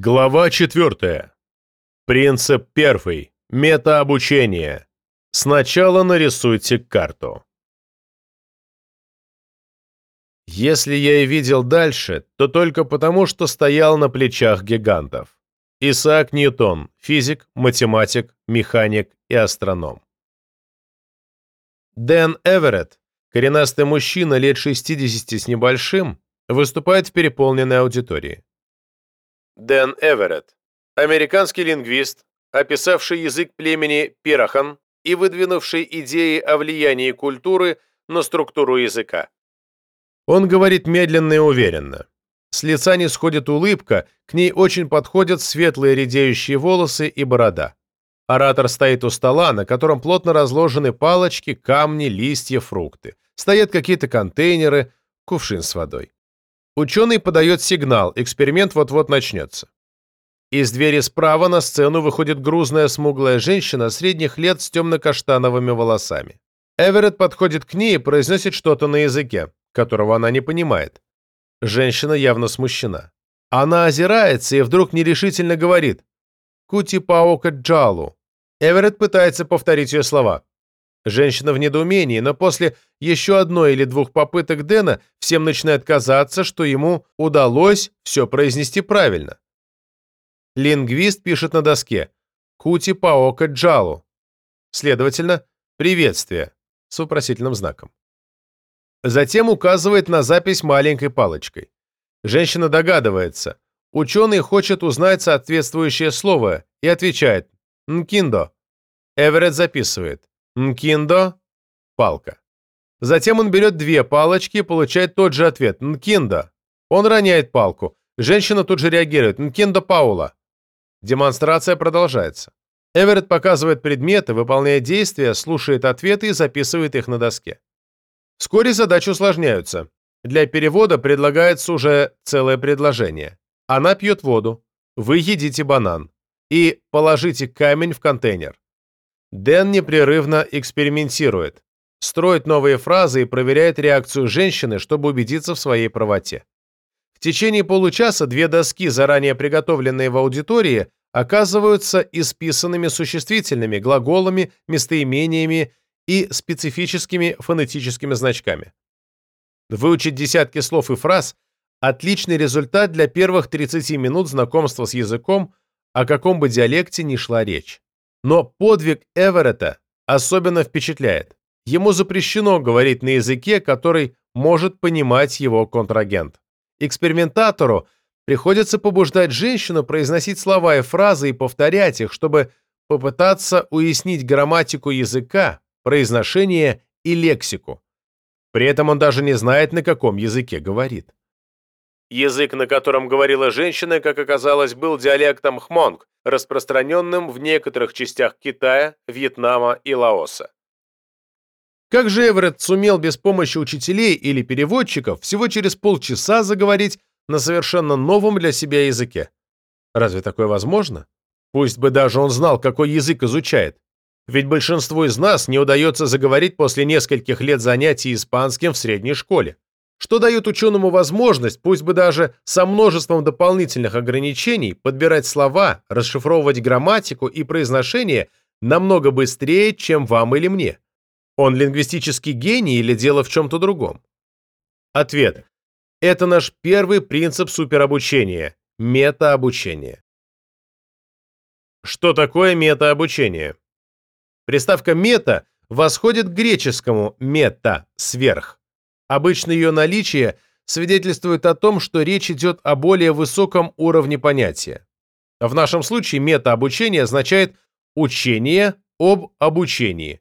Глава 4. Принцип 1. Метаобучение. Сначала нарисуйте карту. Если я и видел дальше, то только потому, что стоял на плечах гигантов. Исаак Ньютон, физик, математик, механик и астроном. Дэн Эверетт, коренастый мужчина лет 60 с небольшим, выступает в переполненной аудитории. Дэн Эверетт, американский лингвист, описавший язык племени Пирахан и выдвинувший идеи о влиянии культуры на структуру языка. Он говорит медленно и уверенно. С лица не сходит улыбка, к ней очень подходят светлые редеющие волосы и борода. Оратор стоит у стола, на котором плотно разложены палочки, камни, листья, фрукты. Стоят какие-то контейнеры, кувшин с водой. Ученый подает сигнал, эксперимент вот-вот начнется. Из двери справа на сцену выходит грузная смуглая женщина средних лет с темно-каштановыми волосами. Эверетт подходит к ней и произносит что-то на языке, которого она не понимает. Женщина явно смущена. Она озирается и вдруг нерешительно говорит «Кути паука джалу». Эверетт пытается повторить ее слова. Женщина в недоумении, но после еще одной или двух попыток Дэна всем начинает казаться, что ему удалось все произнести правильно. Лингвист пишет на доске «Кути паока джалу». Следовательно, «Приветствие» с вопросительным знаком. Затем указывает на запись маленькой палочкой. Женщина догадывается. Ученый хочет узнать соответствующее слово и отвечает «Нкиндо». Эверетт записывает Нкиндо – палка. Затем он берет две палочки и получает тот же ответ – Нкиндо. Он роняет палку. Женщина тут же реагирует – Нкиндо Паула. Демонстрация продолжается. Эверетт показывает предметы, выполняет действия, слушает ответы и записывает их на доске. Вскоре задачи усложняются. Для перевода предлагается уже целое предложение. Она пьет воду, вы едите банан и положите камень в контейнер. Дэн непрерывно экспериментирует, строит новые фразы и проверяет реакцию женщины, чтобы убедиться в своей правоте. В течение получаса две доски, заранее приготовленные в аудитории, оказываются исписанными существительными, глаголами, местоимениями и специфическими фонетическими значками. Выучить десятки слов и фраз – отличный результат для первых 30 минут знакомства с языком, о каком бы диалекте ни шла речь. Но подвиг Эверетта особенно впечатляет. Ему запрещено говорить на языке, который может понимать его контрагент. Экспериментатору приходится побуждать женщину произносить слова и фразы и повторять их, чтобы попытаться уяснить грамматику языка, произношение и лексику. При этом он даже не знает, на каком языке говорит. Язык, на котором говорила женщина, как оказалось, был диалектом хмонг, распространенным в некоторых частях Китая, Вьетнама и Лаоса. Как же Эверетт сумел без помощи учителей или переводчиков всего через полчаса заговорить на совершенно новом для себя языке? Разве такое возможно? Пусть бы даже он знал, какой язык изучает. Ведь большинству из нас не удается заговорить после нескольких лет занятий испанским в средней школе что дает ученому возможность, пусть бы даже со множеством дополнительных ограничений, подбирать слова, расшифровывать грамматику и произношение намного быстрее, чем вам или мне. Он лингвистический гений или дело в чем-то другом? Ответ. Это наш первый принцип суперобучения – метаобучение. Что такое метаобучение? Приставка «мета» восходит к греческому «мета» – «сверх». Обычно ее наличие свидетельствует о том, что речь идет о более высоком уровне понятия. В нашем случае метаобучение означает учение об обучении.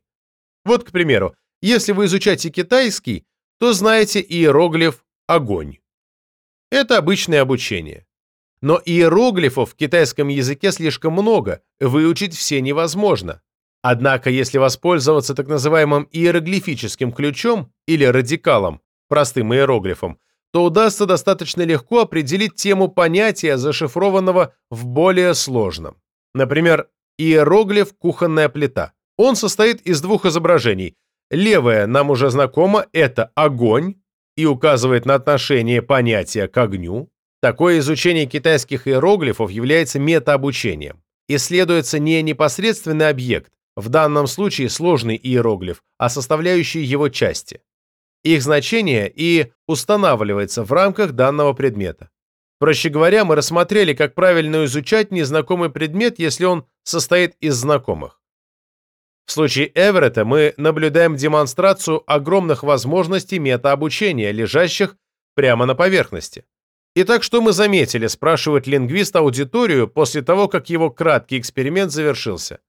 Вот, к примеру, если вы изучаете китайский, то знаете иероглиф «огонь». Это обычное обучение. Но иероглифов в китайском языке слишком много, выучить все невозможно. Однако, если воспользоваться так называемым иероглифическим ключом или радикалом, простым иероглифом, то удастся достаточно легко определить тему понятия, зашифрованного в более сложном. Например, иероглиф «кухонная плита». Он состоит из двух изображений. Левое нам уже знакомо – это огонь и указывает на отношение понятия к огню. Такое изучение китайских иероглифов является метаобучением. Исследуется не непосредственный объект, в данном случае сложный иероглиф, а составляющие его части. Их значение и устанавливается в рамках данного предмета. Проще говоря, мы рассмотрели, как правильно изучать незнакомый предмет, если он состоит из знакомых. В случае Эверетта мы наблюдаем демонстрацию огромных возможностей метаобучения, лежащих прямо на поверхности. Итак, что мы заметили, спрашивает лингвист аудиторию после того, как его краткий эксперимент завершился.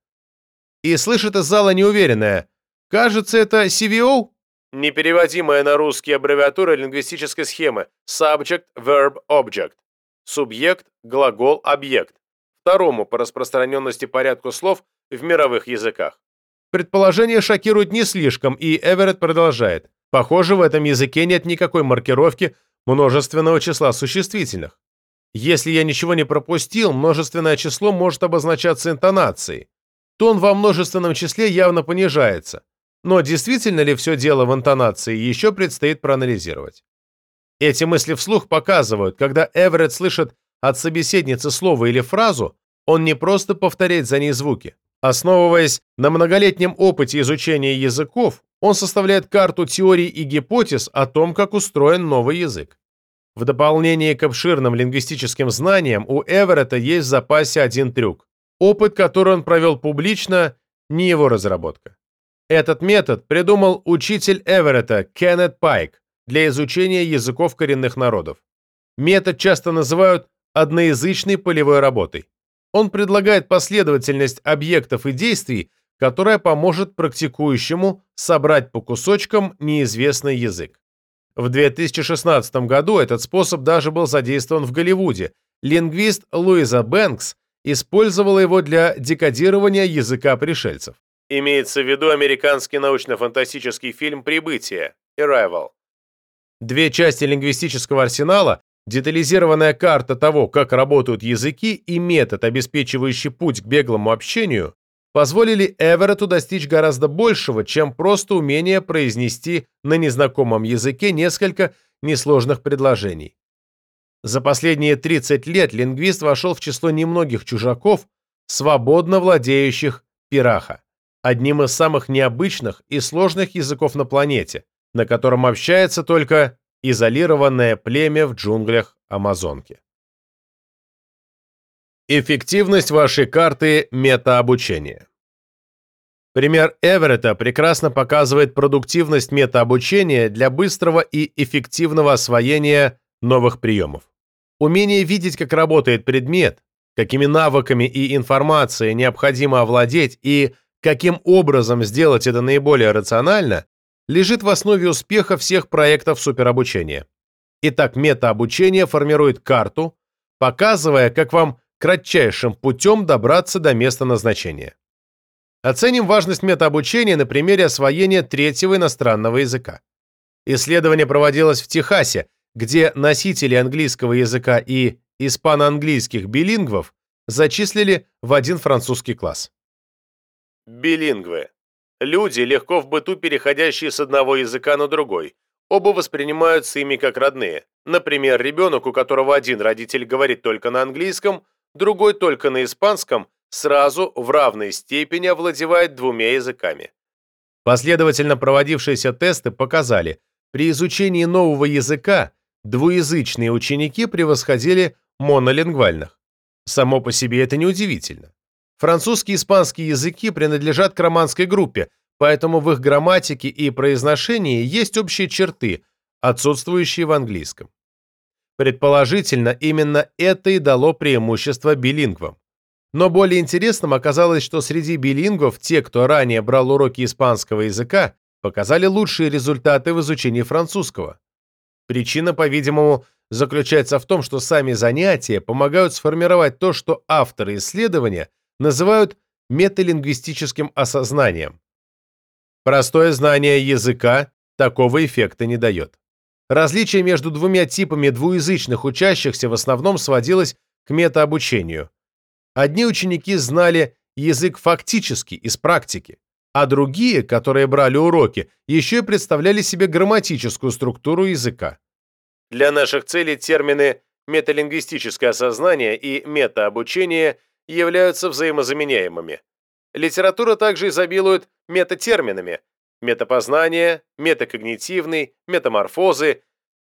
И слышит из зала неуверенное «Кажется, это CVO?» Непереводимая на русский аббревиатура лингвистической схемы Subject, Verb, Object. Субъект, глагол, объект. Второму по распространенности порядку слов в мировых языках. Предположение шокирует не слишком, и Эверетт продолжает. Похоже, в этом языке нет никакой маркировки множественного числа существительных. Если я ничего не пропустил, множественное число может обозначаться интонацией. Тон во множественном числе явно понижается. Но действительно ли все дело в интонации, еще предстоит проанализировать. Эти мысли вслух показывают, когда Эверетт слышит от собеседницы слово или фразу, он не просто повторяет за ней звуки. Основываясь на многолетнем опыте изучения языков, он составляет карту теорий и гипотез о том, как устроен новый язык. В дополнение к обширным лингвистическим знаниям у Эверетта есть в запасе один трюк. Опыт, который он провел публично, не его разработка. Этот метод придумал учитель Эверетта Кеннет Пайк для изучения языков коренных народов. Метод часто называют одноязычной полевой работой. Он предлагает последовательность объектов и действий, которая поможет практикующему собрать по кусочкам неизвестный язык. В 2016 году этот способ даже был задействован в Голливуде. Лингвист Луиза Бэнкс использовала его для декодирования языка пришельцев. Имеется в виду американский научно-фантастический фильм «Прибытие» Arrival. Две части лингвистического арсенала, детализированная карта того, как работают языки и метод, обеспечивающий путь к беглому общению, позволили Эверетту достичь гораздо большего, чем просто умение произнести на незнакомом языке несколько несложных предложений. За последние 30 лет лингвист вошел в число немногих чужаков, свободно владеющих пираха, одним из самых необычных и сложных языков на планете, на котором общается только изолированное племя в джунглях Амазонки. Эффективность вашей карты метаобучения. Пример Эверетта прекрасно показывает продуктивность метаобучения для быстрого и эффективного освоения новых приемов. Умение видеть, как работает предмет, какими навыками и информацией необходимо овладеть и каким образом сделать это наиболее рационально, лежит в основе успеха всех проектов суперобучения. Итак, метаобучение формирует карту, показывая, как вам кратчайшим путем добраться до места назначения. Оценим важность метаобучения на примере освоения третьего иностранного языка. Исследование проводилось в Техасе, где носители английского языка и испано-английских билингвов зачислили в один французский класс. Билингвы. Люди, легко в быту переходящие с одного языка на другой. Оба воспринимаются ими как родные. Например, ребенок, у которого один родитель говорит только на английском, другой только на испанском, сразу в равной степени овладевает двумя языками. Последовательно проводившиеся тесты показали, при изучении нового языка двуязычные ученики превосходили монолингвальных. Само по себе это неудивительно. Французский и испанский языки принадлежат к романской группе, поэтому в их грамматике и произношении есть общие черты, отсутствующие в английском. Предположительно, именно это и дало преимущество билингвам. Но более интересным оказалось, что среди билингвов те, кто ранее брал уроки испанского языка, показали лучшие результаты в изучении французского. Причина, по-видимому, заключается в том, что сами занятия помогают сформировать то, что авторы исследования называют металингвистическим осознанием. Простое знание языка такого эффекта не дает. Различие между двумя типами двуязычных учащихся в основном сводилось к метаобучению. Одни ученики знали язык фактически, из практики, а другие, которые брали уроки, еще и представляли себе грамматическую структуру языка. Для наших целей термины металингвистическое осознание и метаобучение являются взаимозаменяемыми. Литература также изобилует метатерминами метапознание, метакогнитивный, метаморфозы,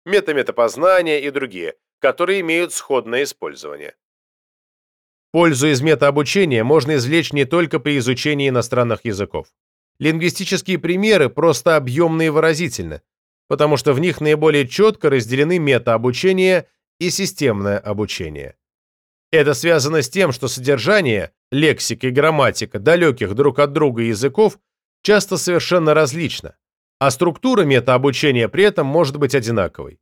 метаметапознание и другие, которые имеют сходное использование. Пользу из метаобучения можно извлечь не только при изучении иностранных языков. Лингвистические примеры просто объемны и выразительны, потому что в них наиболее четко разделены метаобучение и системное обучение. Это связано с тем, что содержание, лексика и грамматика далеких друг от друга языков часто совершенно различно, а структура метаобучения при этом может быть одинаковой.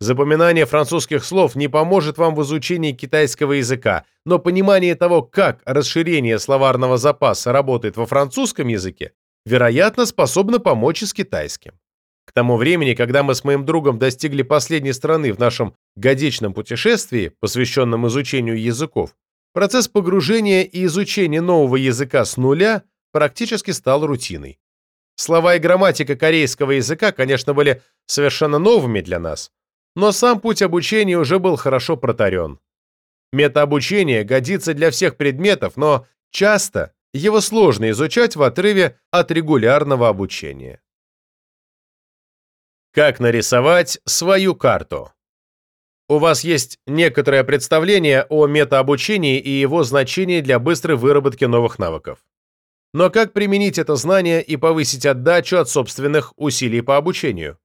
Запоминание французских слов не поможет вам в изучении китайского языка, но понимание того, как расширение словарного запаса работает во французском языке, вероятно, способно помочь и с китайским. К тому времени, когда мы с моим другом достигли последней страны в нашем годичном путешествии, посвященном изучению языков, процесс погружения и изучения нового языка с нуля практически стал рутиной. Слова и грамматика корейского языка, конечно, были совершенно новыми для нас, но сам путь обучения уже был хорошо протарен. Метаобучение годится для всех предметов, но часто его сложно изучать в отрыве от регулярного обучения. Как нарисовать свою карту? У вас есть некоторое представление о метаобучении и его значении для быстрой выработки новых навыков. Но как применить это знание и повысить отдачу от собственных усилий по обучению?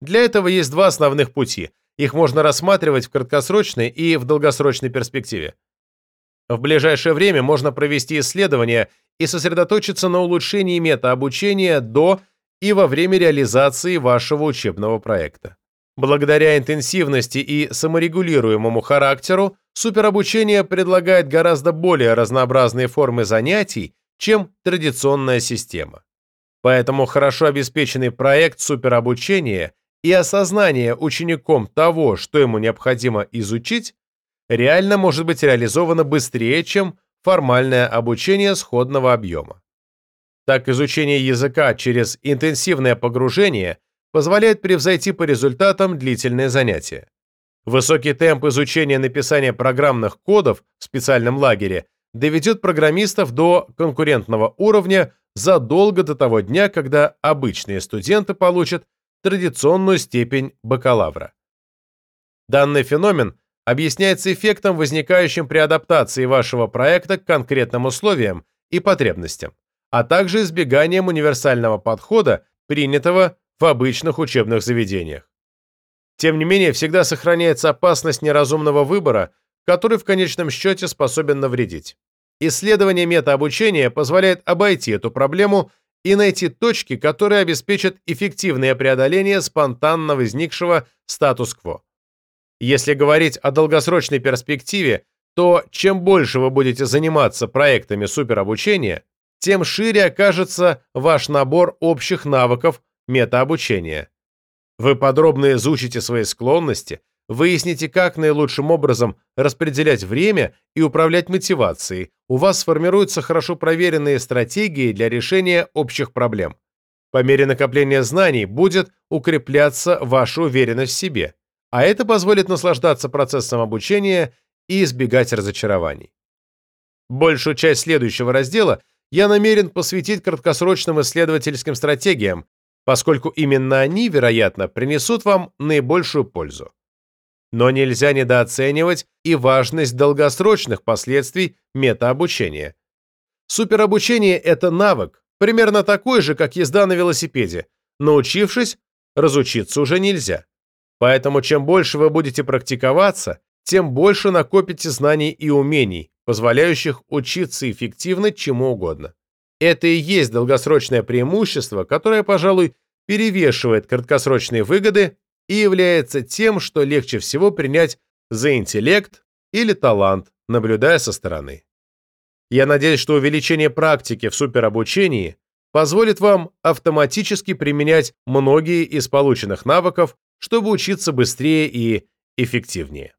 Для этого есть два основных пути. Их можно рассматривать в краткосрочной и в долгосрочной перспективе. В ближайшее время можно провести исследования и сосредоточиться на улучшении метаобучения до и во время реализации вашего учебного проекта. Благодаря интенсивности и саморегулируемому характеру, суперобучение предлагает гораздо более разнообразные формы занятий, чем традиционная система. Поэтому хорошо обеспеченный проект суперобучения и осознание учеником того, что ему необходимо изучить, реально может быть реализовано быстрее, чем формальное обучение сходного объема. Так изучение языка через интенсивное погружение позволяет превзойти по результатам длительные занятия. Высокий темп изучения написания программных кодов в специальном лагере доведет программистов до конкурентного уровня задолго до того дня, когда обычные студенты получат традиционную степень бакалавра. Данный феномен объясняется эффектом, возникающим при адаптации вашего проекта к конкретным условиям и потребностям, а также избеганием универсального подхода, принятого в обычных учебных заведениях. Тем не менее, всегда сохраняется опасность неразумного выбора, который в конечном счете способен навредить. Исследование метаобучения позволяет обойти эту проблему и найти точки, которые обеспечат эффективное преодоление спонтанно возникшего статус-кво. Если говорить о долгосрочной перспективе, то чем больше вы будете заниматься проектами суперобучения, тем шире окажется ваш набор общих навыков метаобучения. Вы подробно изучите свои склонности, выясните, как наилучшим образом распределять время и управлять мотивацией, у вас сформируются хорошо проверенные стратегии для решения общих проблем. По мере накопления знаний будет укрепляться ваша уверенность в себе, а это позволит наслаждаться процессом обучения и избегать разочарований. Большую часть следующего раздела я намерен посвятить краткосрочным исследовательским стратегиям, поскольку именно они, вероятно, принесут вам наибольшую пользу. Но нельзя недооценивать и важность долгосрочных последствий метаобучения. Суперобучение – это навык, примерно такой же, как езда на велосипеде. Научившись, разучиться уже нельзя. Поэтому чем больше вы будете практиковаться, тем больше накопите знаний и умений, позволяющих учиться эффективно чему угодно. Это и есть долгосрочное преимущество, которое, пожалуй, перевешивает краткосрочные выгоды и является тем, что легче всего принять за интеллект или талант, наблюдая со стороны. Я надеюсь, что увеличение практики в суперобучении позволит вам автоматически применять многие из полученных навыков, чтобы учиться быстрее и эффективнее.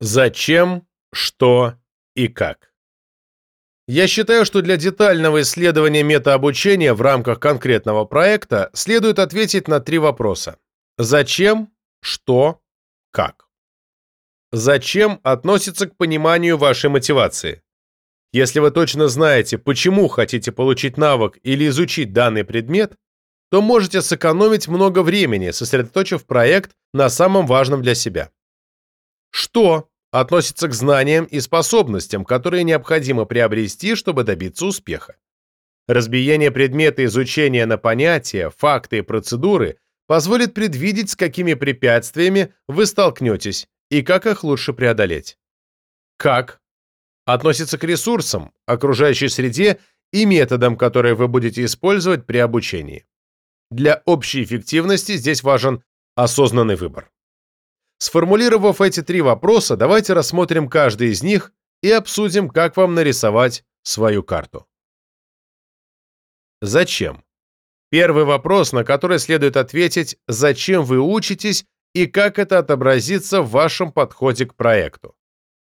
Зачем, что и как? Я считаю, что для детального исследования метаобучения в рамках конкретного проекта следует ответить на три вопроса. Зачем, что как. Зачем относится к пониманию вашей мотивации? Если вы точно знаете, почему хотите получить навык или изучить данный предмет, то можете сэкономить много времени, сосредоточив проект на самом важном для себя. Что относится к знаниям и способностям, которые необходимо приобрести, чтобы добиться успеха? Разбиение предмета изучения на понятия, факты и процедуры позволит предвидеть, с какими препятствиями вы столкнетесь и как их лучше преодолеть. Как относится к ресурсам, окружающей среде и методам, которые вы будете использовать при обучении. Для общей эффективности здесь важен осознанный выбор. Сформулировав эти три вопроса, давайте рассмотрим каждый из них и обсудим, как вам нарисовать свою карту. Зачем? Первый вопрос, на который следует ответить, зачем вы учитесь и как это отобразится в вашем подходе к проекту.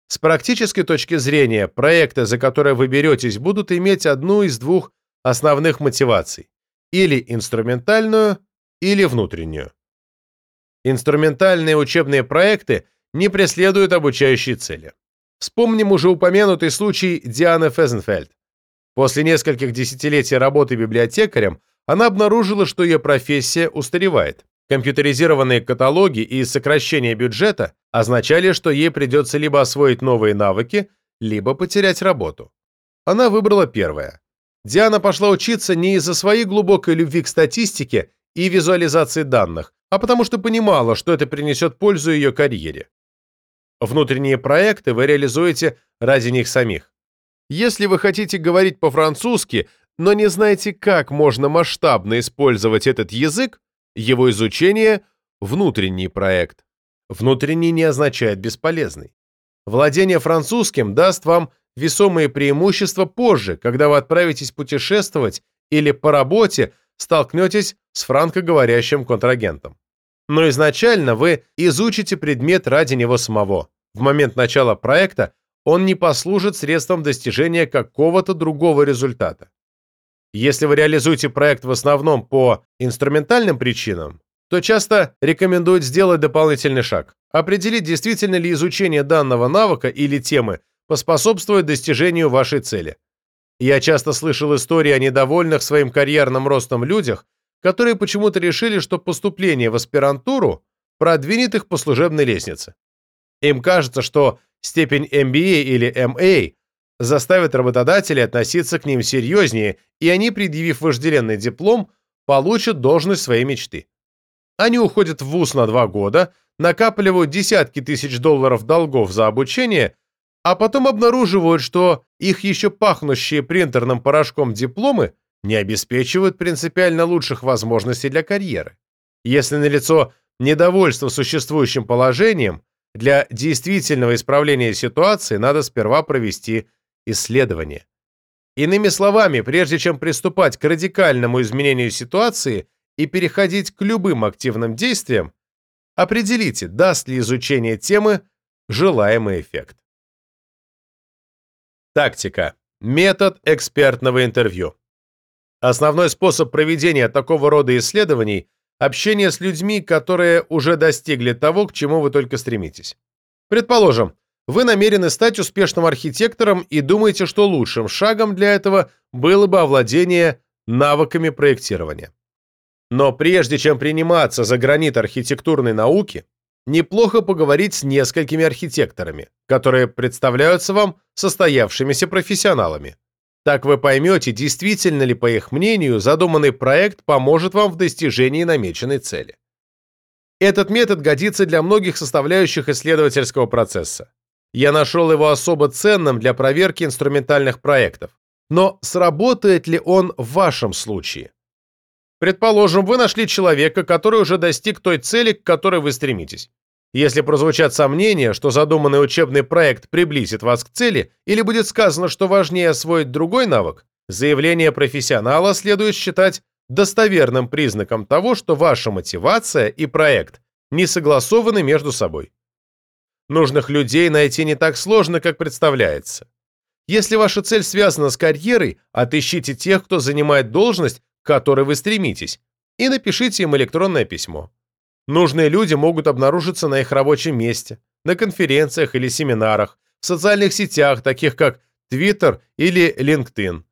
С практической точки зрения, проекты, за которые вы беретесь, будут иметь одну из двух основных мотиваций – или инструментальную, или внутреннюю. Инструментальные учебные проекты не преследуют обучающие цели. Вспомним уже упомянутый случай Дианы Фезенфельд. После нескольких десятилетий работы библиотекарем она обнаружила, что ее профессия устаревает. Компьютеризированные каталоги и сокращение бюджета означали, что ей придется либо освоить новые навыки, либо потерять работу. Она выбрала первое. Диана пошла учиться не из-за своей глубокой любви к статистике и визуализации данных, а потому что понимала, что это принесет пользу ее карьере. Внутренние проекты вы реализуете ради них самих. Если вы хотите говорить по-французски, но не знаете, как можно масштабно использовать этот язык, его изучение – внутренний проект. Внутренний не означает бесполезный. Владение французским даст вам весомые преимущества позже, когда вы отправитесь путешествовать или по работе столкнетесь с франкоговорящим контрагентом. Но изначально вы изучите предмет ради него самого. В момент начала проекта он не послужит средством достижения какого-то другого результата. Если вы реализуете проект в основном по инструментальным причинам, то часто рекомендуют сделать дополнительный шаг. Определить, действительно ли изучение данного навыка или темы поспособствует достижению вашей цели. Я часто слышал истории о недовольных своим карьерным ростом людях, которые почему-то решили, что поступление в аспирантуру продвинет их по служебной лестнице. Им кажется, что степень MBA или MA заставит работодателей относиться к ним серьезнее, и они, предъявив вожделенный диплом, получат должность своей мечты. Они уходят в ВУЗ на два года, накапливают десятки тысяч долларов долгов за обучение, а потом обнаруживают, что их еще пахнущие принтерным порошком дипломы не обеспечивают принципиально лучших возможностей для карьеры. Если налицо недовольство существующим положением, для действительного исправления ситуации надо сперва провести исследование. Иными словами, прежде чем приступать к радикальному изменению ситуации и переходить к любым активным действиям, определите, даст ли изучение темы желаемый эффект. Тактика. Метод экспертного интервью. Основной способ проведения такого рода исследований – общение с людьми, которые уже достигли того, к чему вы только стремитесь. Предположим, вы намерены стать успешным архитектором и думаете, что лучшим шагом для этого было бы овладение навыками проектирования. Но прежде чем приниматься за гранит архитектурной науки, неплохо поговорить с несколькими архитекторами, которые представляются вам состоявшимися профессионалами. Так вы поймете, действительно ли, по их мнению, задуманный проект поможет вам в достижении намеченной цели. Этот метод годится для многих составляющих исследовательского процесса. Я нашел его особо ценным для проверки инструментальных проектов. Но сработает ли он в вашем случае? Предположим, вы нашли человека, который уже достиг той цели, к которой вы стремитесь. Если прозвучат сомнения, что задуманный учебный проект приблизит вас к цели, или будет сказано, что важнее освоить другой навык, заявление профессионала следует считать достоверным признаком того, что ваша мотивация и проект не согласованы между собой. Нужных людей найти не так сложно, как представляется. Если ваша цель связана с карьерой, отыщите тех, кто занимает должность, к которой вы стремитесь, и напишите им электронное письмо. Нужные люди могут обнаружиться на их рабочем месте, на конференциях или семинарах, в социальных сетях, таких как Twitter или LinkedIn.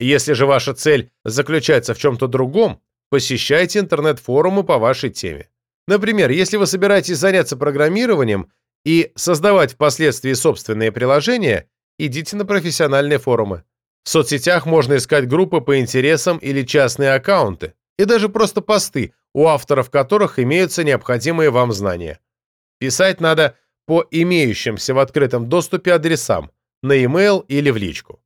Если же ваша цель заключается в чем-то другом, посещайте интернет-форумы по вашей теме. Например, если вы собираетесь заняться программированием и создавать впоследствии собственные приложения, идите на профессиональные форумы. В соцсетях можно искать группы по интересам или частные аккаунты, и даже просто посты, у авторов которых имеются необходимые вам знания. Писать надо по имеющимся в открытом доступе адресам, на e-mail или в личку.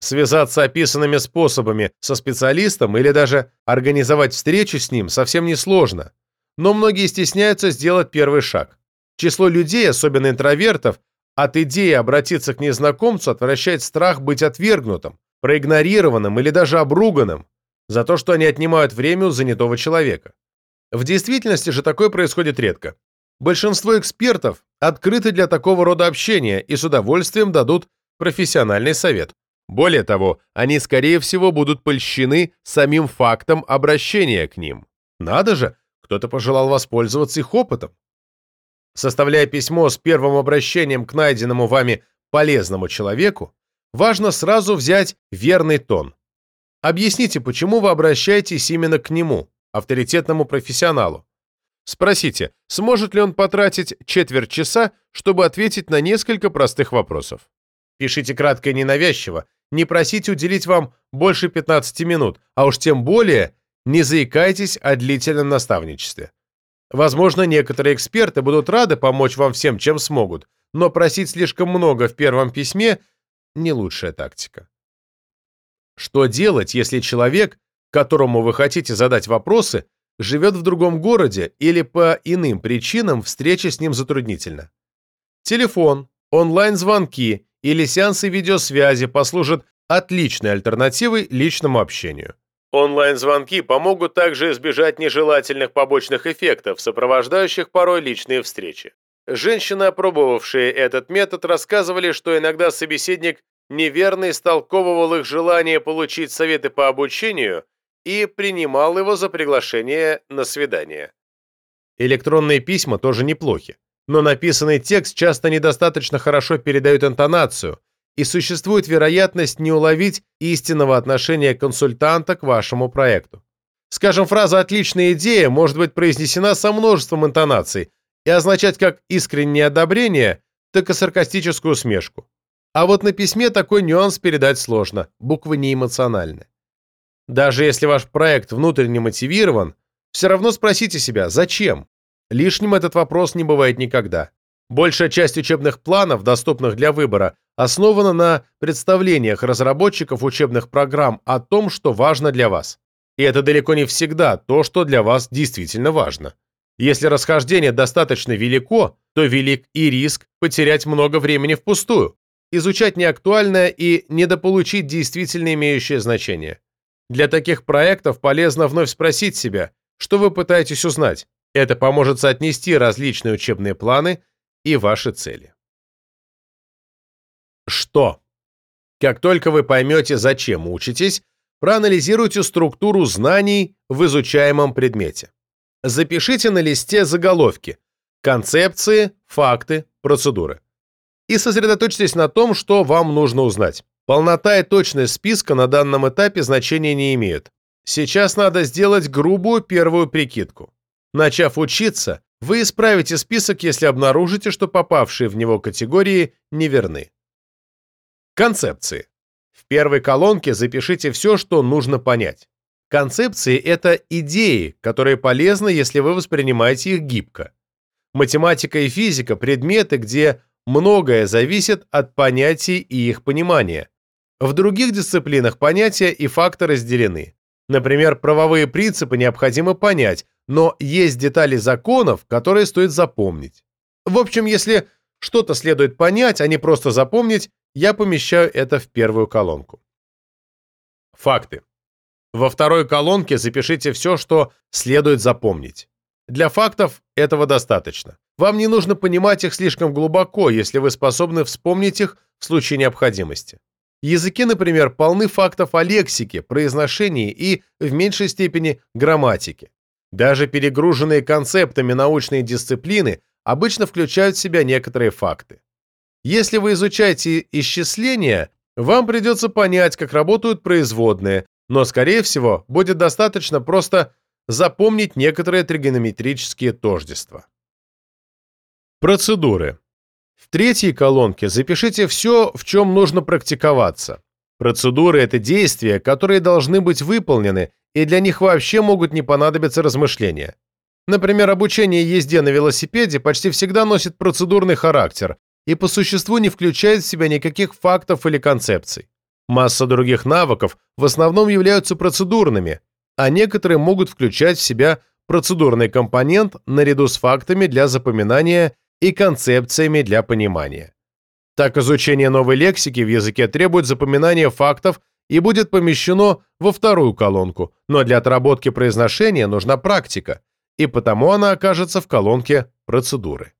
Связаться описанными способами со специалистом или даже организовать встречу с ним совсем несложно, но многие стесняются сделать первый шаг. Число людей, особенно интровертов, от идеи обратиться к незнакомцу отвращает страх быть отвергнутым, проигнорированным или даже обруганным за то, что они отнимают время у занятого человека. В действительности же такое происходит редко. Большинство экспертов открыты для такого рода общения и с удовольствием дадут профессиональный совет. Более того, они, скорее всего, будут польщены самим фактом обращения к ним. Надо же, кто-то пожелал воспользоваться их опытом. Составляя письмо с первым обращением к найденному вами полезному человеку, важно сразу взять верный тон. Объясните, почему вы обращаетесь именно к нему, авторитетному профессионалу. Спросите, сможет ли он потратить четверть часа, чтобы ответить на несколько простых вопросов. Пишите кратко и ненавязчиво, не просите уделить вам больше 15 минут, а уж тем более не заикайтесь о длительном наставничестве. Возможно, некоторые эксперты будут рады помочь вам всем, чем смогут, но просить слишком много в первом письме – не лучшая тактика. Что делать, если человек, которому вы хотите задать вопросы, живет в другом городе или по иным причинам встреча с ним затруднительна? Телефон, онлайн-звонки или сеансы видеосвязи послужат отличной альтернативой личному общению. Онлайн-звонки помогут также избежать нежелательных побочных эффектов, сопровождающих порой личные встречи. Женщины, опробовавшие этот метод, рассказывали, что иногда собеседник неверно истолковывал их желание получить советы по обучению и принимал его за приглашение на свидание. Электронные письма тоже неплохи, но написанный текст часто недостаточно хорошо передает интонацию – и существует вероятность не уловить истинного отношения консультанта к вашему проекту. Скажем, фраза «отличная идея» может быть произнесена со множеством интонаций и означать как искреннее одобрение, так и саркастическую усмешку. А вот на письме такой нюанс передать сложно, буквы не эмоциональны. Даже если ваш проект внутренне мотивирован, все равно спросите себя «зачем?». Лишним этот вопрос не бывает никогда. Большая часть учебных планов, доступных для выбора, основана на представлениях разработчиков учебных программ о том, что важно для вас. И это далеко не всегда то, что для вас действительно важно. Если расхождение достаточно велико, то велик и риск потерять много времени впустую, изучать неактуальное и недополучить действительно имеющее значение. Для таких проектов полезно вновь спросить себя, что вы пытаетесь узнать. Это поможет соотнести различные учебные планы и ваши цели. Что? Как только вы поймете, зачем учитесь, проанализируйте структуру знаний в изучаемом предмете. Запишите на листе заголовки, концепции, факты, процедуры. И сосредоточьтесь на том, что вам нужно узнать. Полнота и точность списка на данном этапе значения не имеют. Сейчас надо сделать грубую первую прикидку. Начав учиться, вы исправите список, если обнаружите, что попавшие в него категории неверны. Концепции. В первой колонке запишите все, что нужно понять. Концепции – это идеи, которые полезны, если вы воспринимаете их гибко. Математика и физика – предметы, где многое зависит от понятий и их понимания. В других дисциплинах понятия и факты разделены. Например, правовые принципы необходимо понять, но есть детали законов, которые стоит запомнить. В общем, если что-то следует понять, а не просто запомнить, я помещаю это в первую колонку. Факты. Во второй колонке запишите все, что следует запомнить. Для фактов этого достаточно. Вам не нужно понимать их слишком глубоко, если вы способны вспомнить их в случае необходимости. Языки, например, полны фактов о лексике, произношении и, в меньшей степени, грамматике. Даже перегруженные концептами научные дисциплины обычно включают в себя некоторые факты. Если вы изучаете исчисления, вам придется понять, как работают производные, но, скорее всего, будет достаточно просто запомнить некоторые тригонометрические тождества. Процедуры. В третьей колонке запишите все, в чем нужно практиковаться. Процедуры – это действия, которые должны быть выполнены, и для них вообще могут не понадобиться размышления. Например, обучение езде на велосипеде почти всегда носит процедурный характер и по существу не включает в себя никаких фактов или концепций. Масса других навыков в основном являются процедурными, а некоторые могут включать в себя процедурный компонент наряду с фактами для запоминания и концепциями для понимания. Так изучение новой лексики в языке требует запоминания фактов и будет помещено во вторую колонку, но для отработки произношения нужна практика, и потому она окажется в колонке «Процедуры».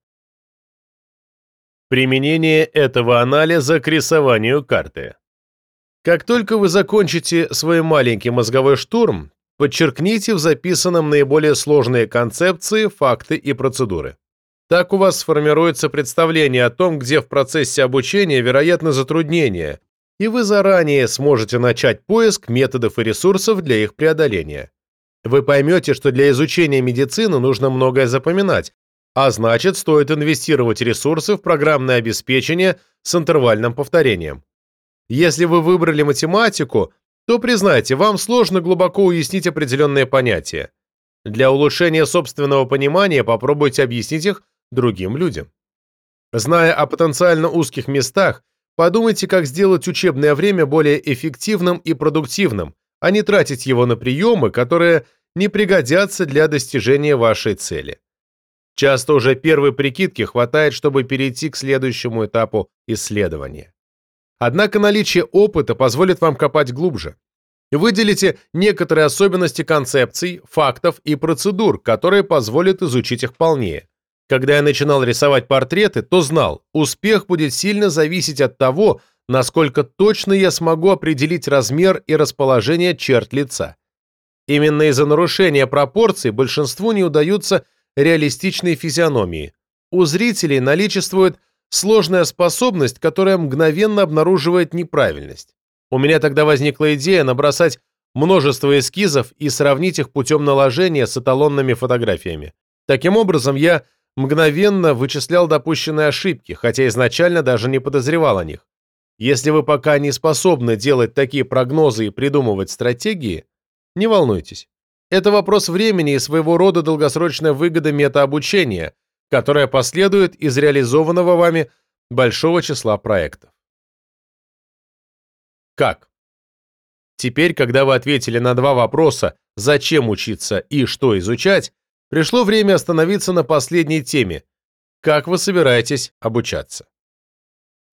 Применение этого анализа к рисованию карты. Как только вы закончите свой маленький мозговой штурм, подчеркните в записанном наиболее сложные концепции, факты и процедуры. Так у вас сформируется представление о том, где в процессе обучения вероятны затруднения, и вы заранее сможете начать поиск методов и ресурсов для их преодоления. Вы поймете, что для изучения медицины нужно многое запоминать, а значит, стоит инвестировать ресурсы в программное обеспечение с интервальным повторением. Если вы выбрали математику, то, признайте, вам сложно глубоко уяснить определенные понятия. Для улучшения собственного понимания попробуйте объяснить их другим людям. Зная о потенциально узких местах, подумайте, как сделать учебное время более эффективным и продуктивным, а не тратить его на приемы, которые не пригодятся для достижения вашей цели. Часто уже первой прикидки хватает, чтобы перейти к следующему этапу исследования. Однако наличие опыта позволит вам копать глубже. Выделите некоторые особенности концепций, фактов и процедур, которые позволят изучить их полнее. Когда я начинал рисовать портреты, то знал, успех будет сильно зависеть от того, насколько точно я смогу определить размер и расположение черт лица. Именно из-за нарушения пропорций большинству не удаются реалистичные физиономии. У зрителей наличествует сложная способность, которая мгновенно обнаруживает неправильность. У меня тогда возникла идея набросать множество эскизов и сравнить их путем наложения с эталонными фотографиями. Таким образом, я мгновенно вычислял допущенные ошибки, хотя изначально даже не подозревал о них. Если вы пока не способны делать такие прогнозы и придумывать стратегии, не волнуйтесь. Это вопрос времени и своего рода долгосрочная выгода метаобучения, которая последует из реализованного вами большого числа проектов. Как? Теперь, когда вы ответили на два вопроса «зачем учиться» и «что изучать», Пришло время остановиться на последней теме. Как вы собираетесь обучаться?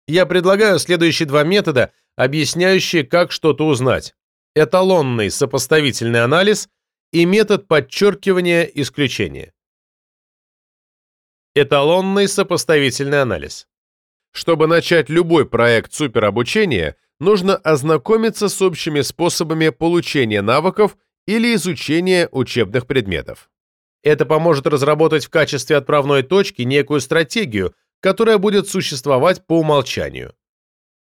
Я предлагаю следующие два метода, объясняющие, как что-то узнать. Эталонный сопоставительный анализ и метод подчеркивания исключения. Эталонный сопоставительный анализ. Чтобы начать любой проект суперобучения, нужно ознакомиться с общими способами получения навыков или изучения учебных предметов. Это поможет разработать в качестве отправной точки некую стратегию, которая будет существовать по умолчанию.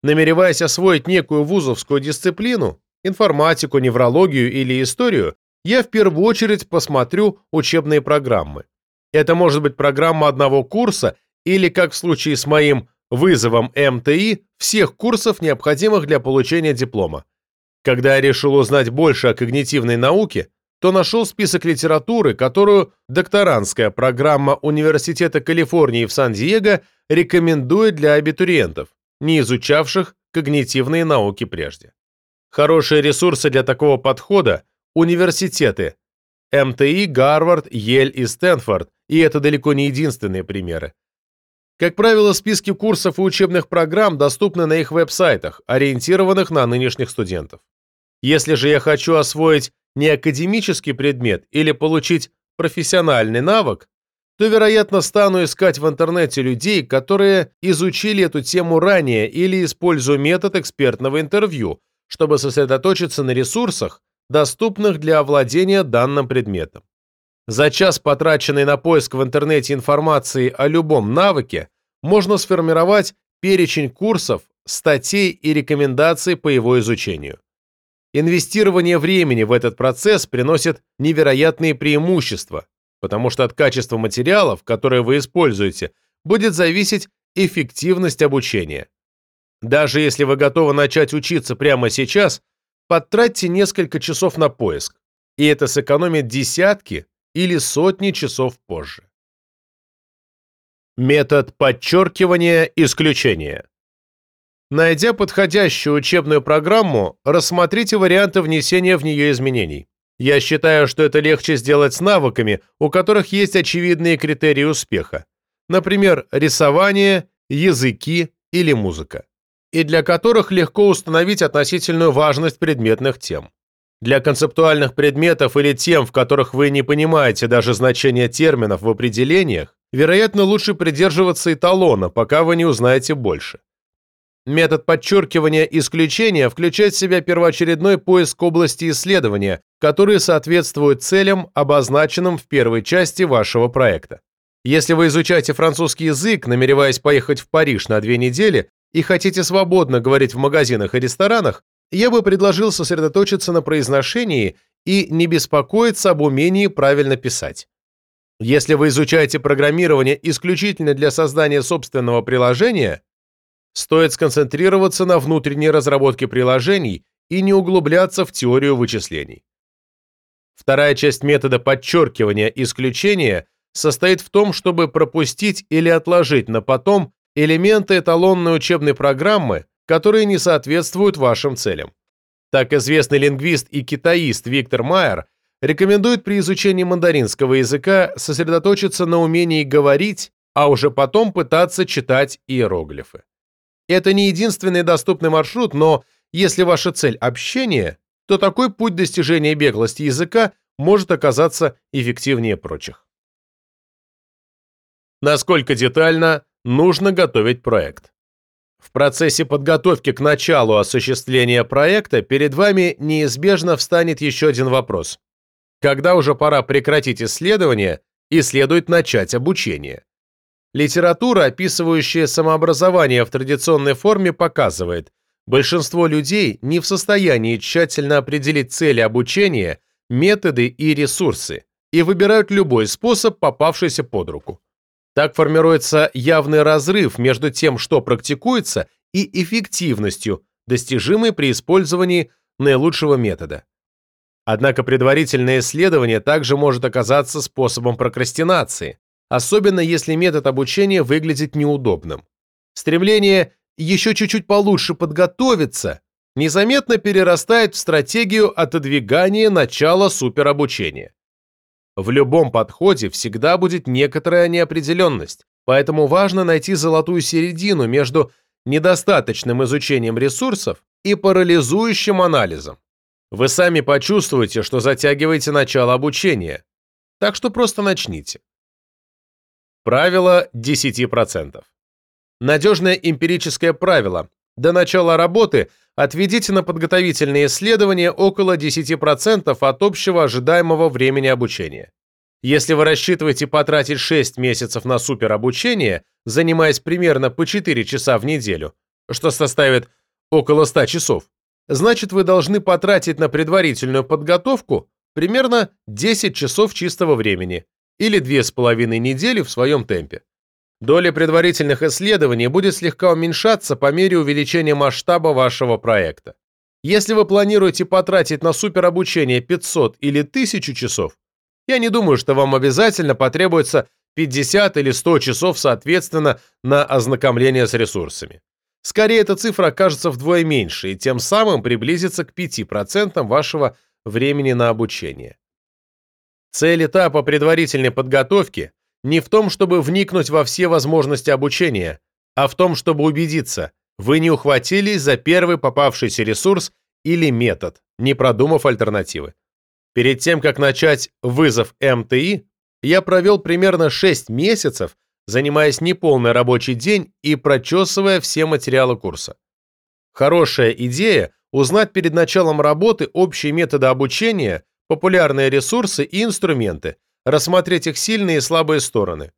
Намереваясь освоить некую вузовскую дисциплину, информатику, неврологию или историю, я в первую очередь посмотрю учебные программы. Это может быть программа одного курса или, как в случае с моим вызовом МТИ, всех курсов, необходимых для получения диплома. Когда я решил узнать больше о когнитивной науке, то нашел список литературы, которую докторантская программа Университета Калифорнии в Сан-Диего рекомендует для абитуриентов, не изучавших когнитивные науки прежде. Хорошие ресурсы для такого подхода – университеты МТИ, Гарвард, Ель и Стэнфорд, и это далеко не единственные примеры. Как правило, списки курсов и учебных программ доступны на их веб-сайтах, ориентированных на нынешних студентов. Если же я хочу освоить не академический предмет или получить профессиональный навык, то, вероятно, стану искать в интернете людей, которые изучили эту тему ранее или использую метод экспертного интервью, чтобы сосредоточиться на ресурсах, доступных для овладения данным предметом. За час, потраченный на поиск в интернете информации о любом навыке, можно сформировать перечень курсов, статей и рекомендаций по его изучению. Инвестирование времени в этот процесс приносит невероятные преимущества, потому что от качества материалов, которые вы используете, будет зависеть эффективность обучения. Даже если вы готовы начать учиться прямо сейчас, потратьте несколько часов на поиск, и это сэкономит десятки или сотни часов позже. Метод подчеркивания исключения. Найдя подходящую учебную программу, рассмотрите варианты внесения в нее изменений. Я считаю, что это легче сделать с навыками, у которых есть очевидные критерии успеха. Например, рисование, языки или музыка. И для которых легко установить относительную важность предметных тем. Для концептуальных предметов или тем, в которых вы не понимаете даже значение терминов в определениях, вероятно, лучше придерживаться эталона, пока вы не узнаете больше. Метод подчеркивания исключения включает в себя первоочередной поиск области исследования, которые соответствуют целям, обозначенным в первой части вашего проекта. Если вы изучаете французский язык, намереваясь поехать в Париж на две недели, и хотите свободно говорить в магазинах и ресторанах, я бы предложил сосредоточиться на произношении и не беспокоиться об умении правильно писать. Если вы изучаете программирование исключительно для создания собственного приложения, стоит сконцентрироваться на внутренней разработке приложений и не углубляться в теорию вычислений. Вторая часть метода подчеркивания исключения состоит в том, чтобы пропустить или отложить на потом элементы эталонной учебной программы, которые не соответствуют вашим целям. Так известный лингвист и китаист Виктор Майер рекомендует при изучении мандаринского языка сосредоточиться на умении говорить, а уже потом пытаться читать иероглифы. Это не единственный доступный маршрут, но если ваша цель – общение, то такой путь достижения беглости языка может оказаться эффективнее прочих. Насколько детально нужно готовить проект? В процессе подготовки к началу осуществления проекта перед вами неизбежно встанет еще один вопрос. Когда уже пора прекратить исследование и следует начать обучение? Литература, описывающая самообразование в традиционной форме, показывает, большинство людей не в состоянии тщательно определить цели обучения, методы и ресурсы и выбирают любой способ, попавшийся под руку. Так формируется явный разрыв между тем, что практикуется, и эффективностью, достижимой при использовании наилучшего метода. Однако предварительное исследование также может оказаться способом прокрастинации, особенно если метод обучения выглядит неудобным. Стремление еще чуть-чуть получше подготовиться незаметно перерастает в стратегию отодвигания начала суперобучения. В любом подходе всегда будет некоторая неопределенность, поэтому важно найти золотую середину между недостаточным изучением ресурсов и парализующим анализом. Вы сами почувствуете, что затягиваете начало обучения, так что просто начните. Правило 10%. Надежное эмпирическое правило. До начала работы отведите на подготовительные исследования около 10% от общего ожидаемого времени обучения. Если вы рассчитываете потратить 6 месяцев на суперобучение, занимаясь примерно по 4 часа в неделю, что составит около 100 часов, значит вы должны потратить на предварительную подготовку примерно 10 часов чистого времени или 2,5 недели в своем темпе. Доля предварительных исследований будет слегка уменьшаться по мере увеличения масштаба вашего проекта. Если вы планируете потратить на суперобучение 500 или 1000 часов, я не думаю, что вам обязательно потребуется 50 или 100 часов соответственно на ознакомление с ресурсами. Скорее, эта цифра окажется вдвое меньше и тем самым приблизится к 5% вашего времени на обучение. Цель этапа предварительной подготовки не в том, чтобы вникнуть во все возможности обучения, а в том, чтобы убедиться, вы не ухватились за первый попавшийся ресурс или метод, не продумав альтернативы. Перед тем, как начать вызов МТИ, я провел примерно 6 месяцев, занимаясь неполный рабочий день и прочесывая все материалы курса. Хорошая идея – узнать перед началом работы общие методы обучения, популярные ресурсы и инструменты, рассмотреть их сильные и слабые стороны.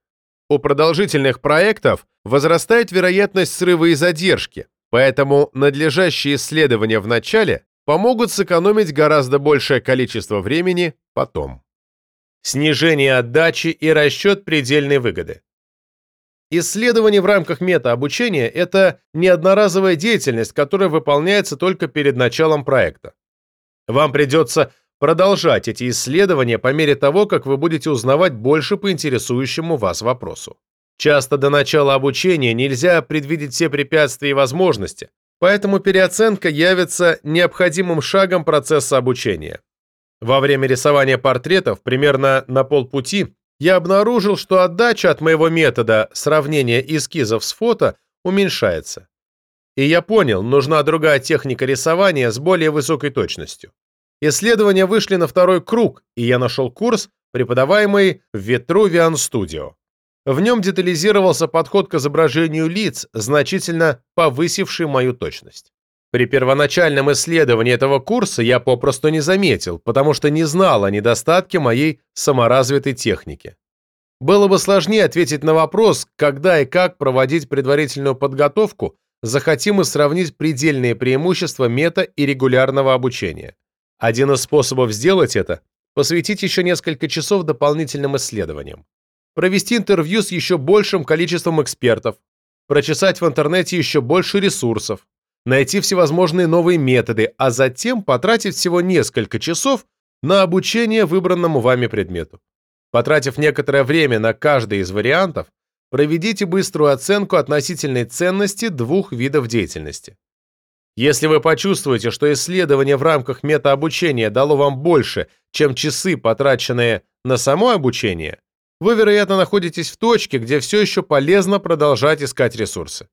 У продолжительных проектов возрастает вероятность срыва и задержки, поэтому надлежащие исследования в начале помогут сэкономить гораздо большее количество времени потом. Снижение отдачи и расчет предельной выгоды. Исследование в рамках метаобучения – это не одноразовая деятельность, которая выполняется только перед началом проекта. Вам придется продолжать эти исследования по мере того, как вы будете узнавать больше по интересующему вас вопросу. Часто до начала обучения нельзя предвидеть все препятствия и возможности, поэтому переоценка явится необходимым шагом процесса обучения. Во время рисования портретов, примерно на полпути, я обнаружил, что отдача от моего метода сравнения эскизов с фото уменьшается. И я понял, нужна другая техника рисования с более высокой точностью. Исследования вышли на второй круг, и я нашел курс, преподаваемый в Vitruvian Studio. В нем детализировался подход к изображению лиц, значительно повысивший мою точность. При первоначальном исследовании этого курса я попросту не заметил, потому что не знал о недостатке моей саморазвитой техники. Было бы сложнее ответить на вопрос, когда и как проводить предварительную подготовку, захотим мы сравнить предельные преимущества мета и регулярного обучения. Один из способов сделать это – посвятить еще несколько часов дополнительным исследованиям. Провести интервью с еще большим количеством экспертов, прочесать в интернете еще больше ресурсов, найти всевозможные новые методы, а затем потратить всего несколько часов на обучение выбранному вами предмету. Потратив некоторое время на каждый из вариантов, проведите быструю оценку относительной ценности двух видов деятельности. Если вы почувствуете, что исследование в рамках метаобучения дало вам больше, чем часы, потраченные на само обучение, вы, вероятно, находитесь в точке, где все еще полезно продолжать искать ресурсы.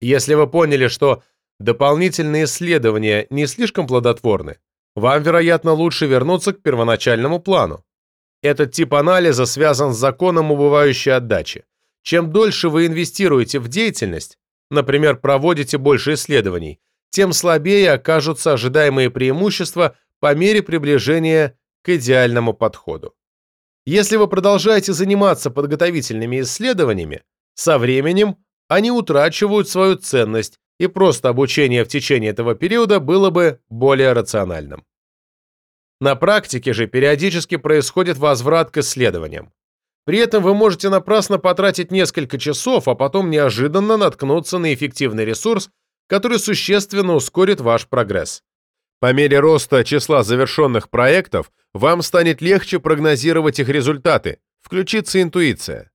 Если вы поняли, что дополнительные исследования не слишком плодотворны, вам, вероятно, лучше вернуться к первоначальному плану. Этот тип анализа связан с законом убывающей отдачи. Чем дольше вы инвестируете в деятельность, например, проводите больше исследований, тем слабее окажутся ожидаемые преимущества по мере приближения к идеальному подходу. Если вы продолжаете заниматься подготовительными исследованиями, со временем они утрачивают свою ценность и просто обучение в течение этого периода было бы более рациональным. На практике же периодически происходит возврат к исследованиям. При этом вы можете напрасно потратить несколько часов, а потом неожиданно наткнуться на эффективный ресурс, который существенно ускорит ваш прогресс. По мере роста числа завершенных проектов вам станет легче прогнозировать их результаты, включится интуиция.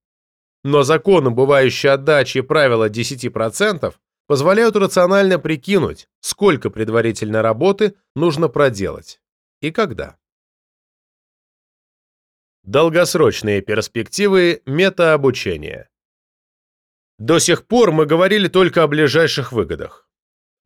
Но закон убывающей отдачи и правило 10% позволяют рационально прикинуть, сколько предварительной работы нужно проделать и когда. Долгосрочные перспективы метаобучения. До сих пор мы говорили только о ближайших выгодах.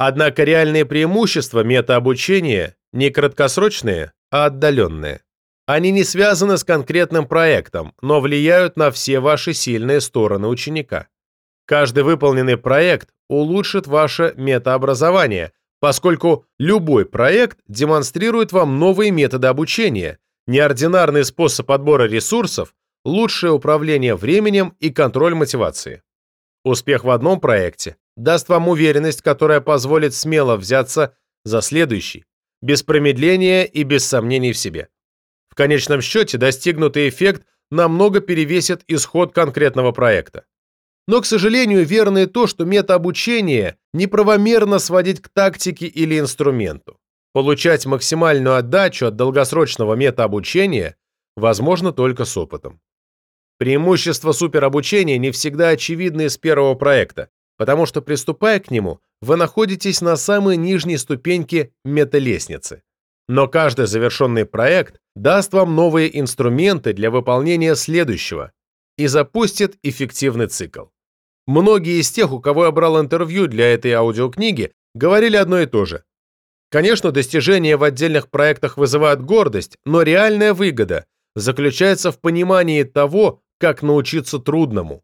Однако реальные преимущества метаобучения не краткосрочные, а отдаленные. Они не связаны с конкретным проектом, но влияют на все ваши сильные стороны ученика. Каждый выполненный проект улучшит ваше метаобразование, поскольку любой проект демонстрирует вам новые методы обучения, неординарный способ отбора ресурсов, лучшее управление временем и контроль мотивации. Успех в одном проекте даст вам уверенность, которая позволит смело взяться за следующий, без промедления и без сомнений в себе. В конечном счете достигнутый эффект намного перевесит исход конкретного проекта. Но, к сожалению, верно и то, что метаобучение неправомерно сводить к тактике или инструменту. Получать максимальную отдачу от долгосрочного метаобучения возможно только с опытом. Преимущества суперобучения не всегда очевидны из первого проекта, потому что, приступая к нему, вы находитесь на самой нижней ступеньке металестницы. Но каждый завершенный проект даст вам новые инструменты для выполнения следующего, и запустит эффективный цикл. Многие из тех, у кого я брал интервью для этой аудиокниги, говорили одно и то же. Конечно, достижения в отдельных проектах вызывают гордость, но реальная выгода заключается в понимании того, как научиться трудному.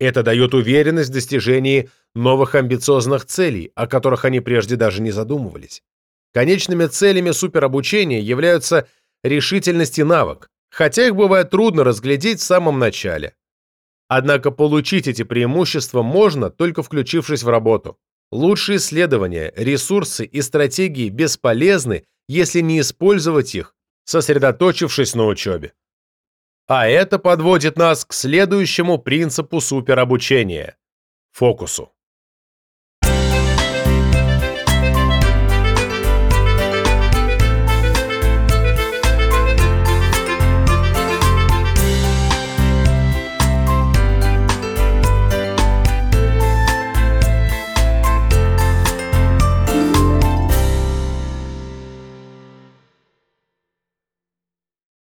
Это дает уверенность в достижении новых амбициозных целей, о которых они прежде даже не задумывались. Конечными целями суперобучения являются решительность и навык, хотя их бывает трудно разглядеть в самом начале. Однако получить эти преимущества можно, только включившись в работу. Лучшие исследования, ресурсы и стратегии бесполезны, если не использовать их, сосредоточившись на учебе. А это подводит нас к следующему принципу суперобучения – фокусу.